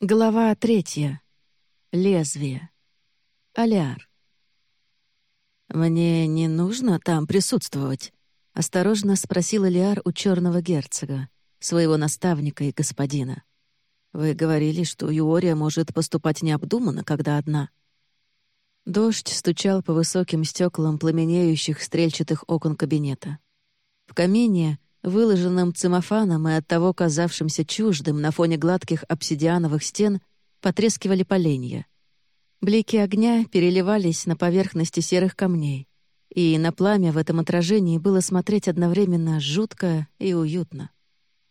Глава третья. Лезвие. Аляр. «Мне не нужно там присутствовать?» — осторожно спросил Лиар у черного герцога, своего наставника и господина. «Вы говорили, что Юория может поступать необдуманно, когда одна». Дождь стучал по высоким стеклам пламенеющих стрельчатых окон кабинета. В камине выложенным цимофаном и оттого казавшимся чуждым на фоне гладких обсидиановых стен, потрескивали поленья. Блики огня переливались на поверхности серых камней, и на пламя в этом отражении было смотреть одновременно жутко и уютно.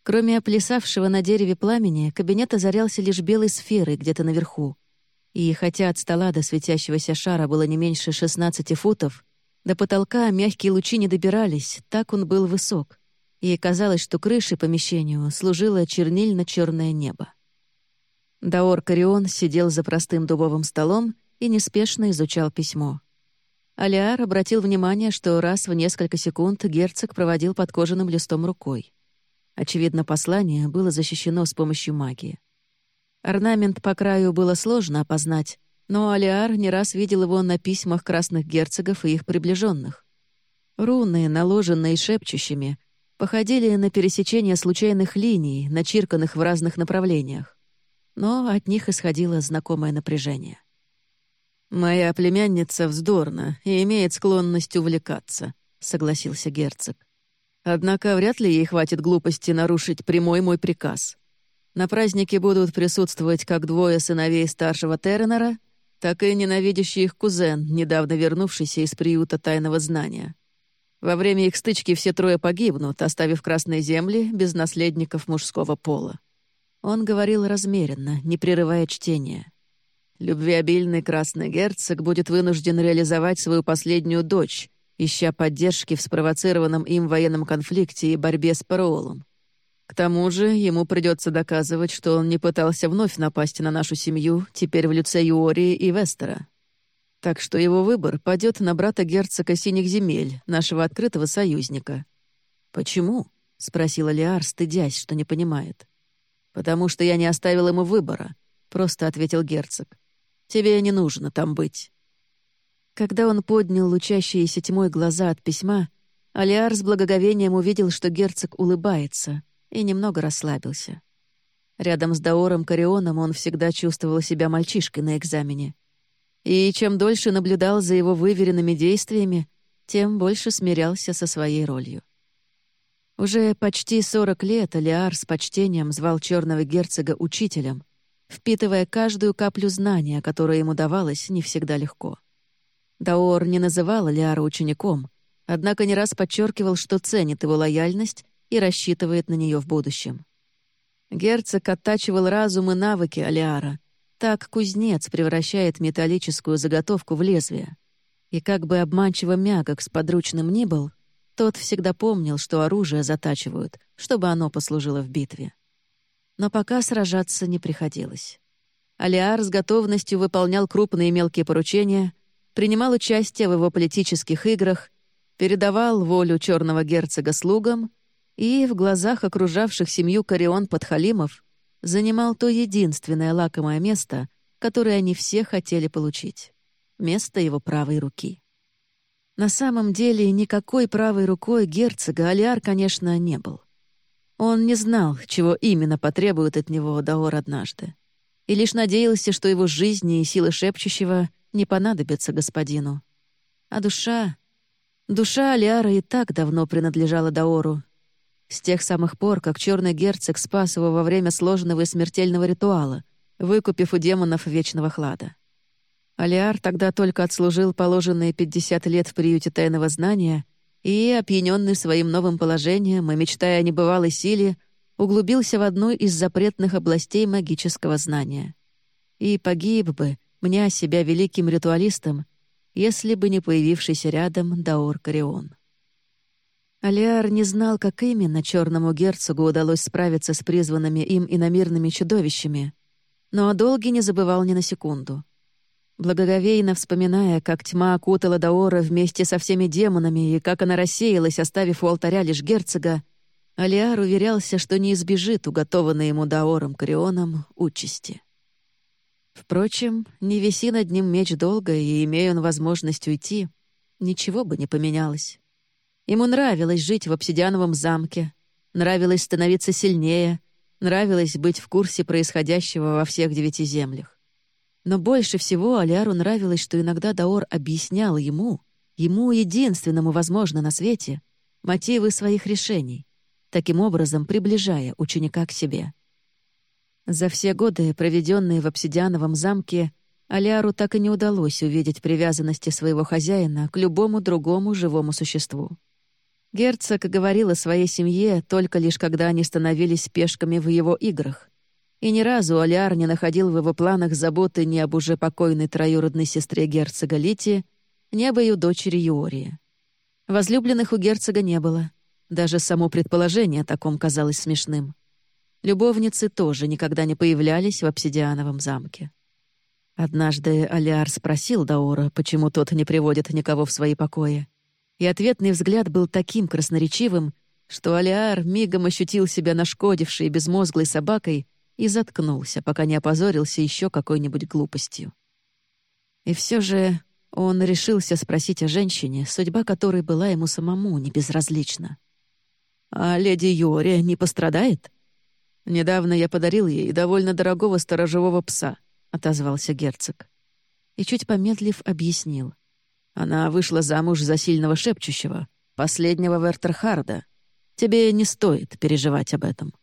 Кроме оплясавшего на дереве пламени, кабинет озарялся лишь белой сферой где-то наверху. И хотя от стола до светящегося шара было не меньше 16 футов, до потолка мягкие лучи не добирались, так он был высок и казалось, что крышей помещению служило чернильно-черное небо. Даор Карион сидел за простым дубовым столом и неспешно изучал письмо. Алиар обратил внимание, что раз в несколько секунд герцог проводил под кожаным листом рукой. Очевидно, послание было защищено с помощью магии. Орнамент по краю было сложно опознать, но Алиар не раз видел его на письмах красных герцогов и их приближенных. Руны, наложенные шепчущими, походили на пересечение случайных линий, начирканных в разных направлениях. Но от них исходило знакомое напряжение. «Моя племянница вздорна и имеет склонность увлекаться», — согласился герцог. «Однако вряд ли ей хватит глупости нарушить прямой мой приказ. На празднике будут присутствовать как двое сыновей старшего Терренера, так и ненавидящий их кузен, недавно вернувшийся из приюта тайного знания. Во время их стычки все трое погибнут, оставив красные земли без наследников мужского пола. Он говорил размеренно, не прерывая чтения. Любвеобильный красный герцог будет вынужден реализовать свою последнюю дочь, ища поддержки в спровоцированном им военном конфликте и борьбе с Паролом. К тому же ему придется доказывать, что он не пытался вновь напасть на нашу семью, теперь в лице Юории и Вестера. Так что его выбор падет на брата герцога Синих земель, нашего открытого союзника. «Почему?» — спросила Лиар, стыдясь, что не понимает. «Потому что я не оставил ему выбора», — просто ответил герцог. «Тебе не нужно там быть». Когда он поднял лучащиеся тьмой глаза от письма, Алиар с благоговением увидел, что герцог улыбается, и немного расслабился. Рядом с Даором Карионом он всегда чувствовал себя мальчишкой на экзамене — и чем дольше наблюдал за его выверенными действиями, тем больше смирялся со своей ролью. Уже почти сорок лет Алиар с почтением звал черного герцога учителем, впитывая каждую каплю знания, которое ему давалось не всегда легко. Даор не называл Алиара учеником, однако не раз подчеркивал, что ценит его лояльность и рассчитывает на нее в будущем. Герцог оттачивал разум и навыки Алиара, так кузнец превращает металлическую заготовку в лезвие. И как бы обманчиво мягок с подручным ни был, тот всегда помнил, что оружие затачивают, чтобы оно послужило в битве. Но пока сражаться не приходилось. Алиар с готовностью выполнял крупные и мелкие поручения, принимал участие в его политических играх, передавал волю черного герцога слугам и в глазах окружавших семью Карион Подхалимов занимал то единственное лакомое место, которое они все хотели получить — место его правой руки. На самом деле никакой правой рукой герцога Алиар, конечно, не был. Он не знал, чего именно потребует от него Даор однажды, и лишь надеялся, что его жизни и силы шепчущего не понадобятся господину. А душа... Душа Алиара и так давно принадлежала Даору, с тех самых пор, как черный герцог спас его во время сложного и смертельного ритуала, выкупив у демонов вечного хлада. Алиар тогда только отслужил положенные 50 лет в приюте тайного знания и, опьяненный своим новым положением и мечтая о небывалой силе, углубился в одну из запретных областей магического знания. И погиб бы, мня себя великим ритуалистом, если бы не появившийся рядом Даор Карион. Алиар не знал, как именно черному герцогу удалось справиться с призванными им иномирными чудовищами, но о долге не забывал ни на секунду. Благоговейно вспоминая, как тьма окутала Даора вместе со всеми демонами и как она рассеялась, оставив у алтаря лишь герцога, Алиар уверялся, что не избежит уготованной ему Даором Карионом участи. Впрочем, не виси над ним меч долго, и, имея он возможность уйти, ничего бы не поменялось. Ему нравилось жить в обсидиановом замке, нравилось становиться сильнее, нравилось быть в курсе происходящего во всех девяти землях. Но больше всего Алиару нравилось, что иногда Даор объяснял ему, ему единственному возможно на свете, мотивы своих решений, таким образом приближая ученика к себе. За все годы, проведенные в обсидиановом замке, Алиару так и не удалось увидеть привязанности своего хозяина к любому другому живому существу. Герцог говорил о своей семье только лишь когда они становились пешками в его играх. И ни разу Алиар не находил в его планах заботы ни об уже покойной троюродной сестре герцога Лити, ни об ее дочери Юории. Возлюбленных у герцога не было. Даже само предположение о таком казалось смешным. Любовницы тоже никогда не появлялись в обсидиановом замке. Однажды Алиар спросил Даора, почему тот не приводит никого в свои покои. И ответный взгляд был таким красноречивым, что Алиар мигом ощутил себя нашкодившей безмозглой собакой и заткнулся, пока не опозорился еще какой-нибудь глупостью. И все же он решился спросить о женщине, судьба которой была ему самому не безразлична. «А леди Йори не пострадает?» «Недавно я подарил ей довольно дорогого сторожевого пса», — отозвался герцог. И чуть помедлив объяснил. Она вышла замуж за сильного шепчущего, последнего Вертерхарда. Тебе не стоит переживать об этом.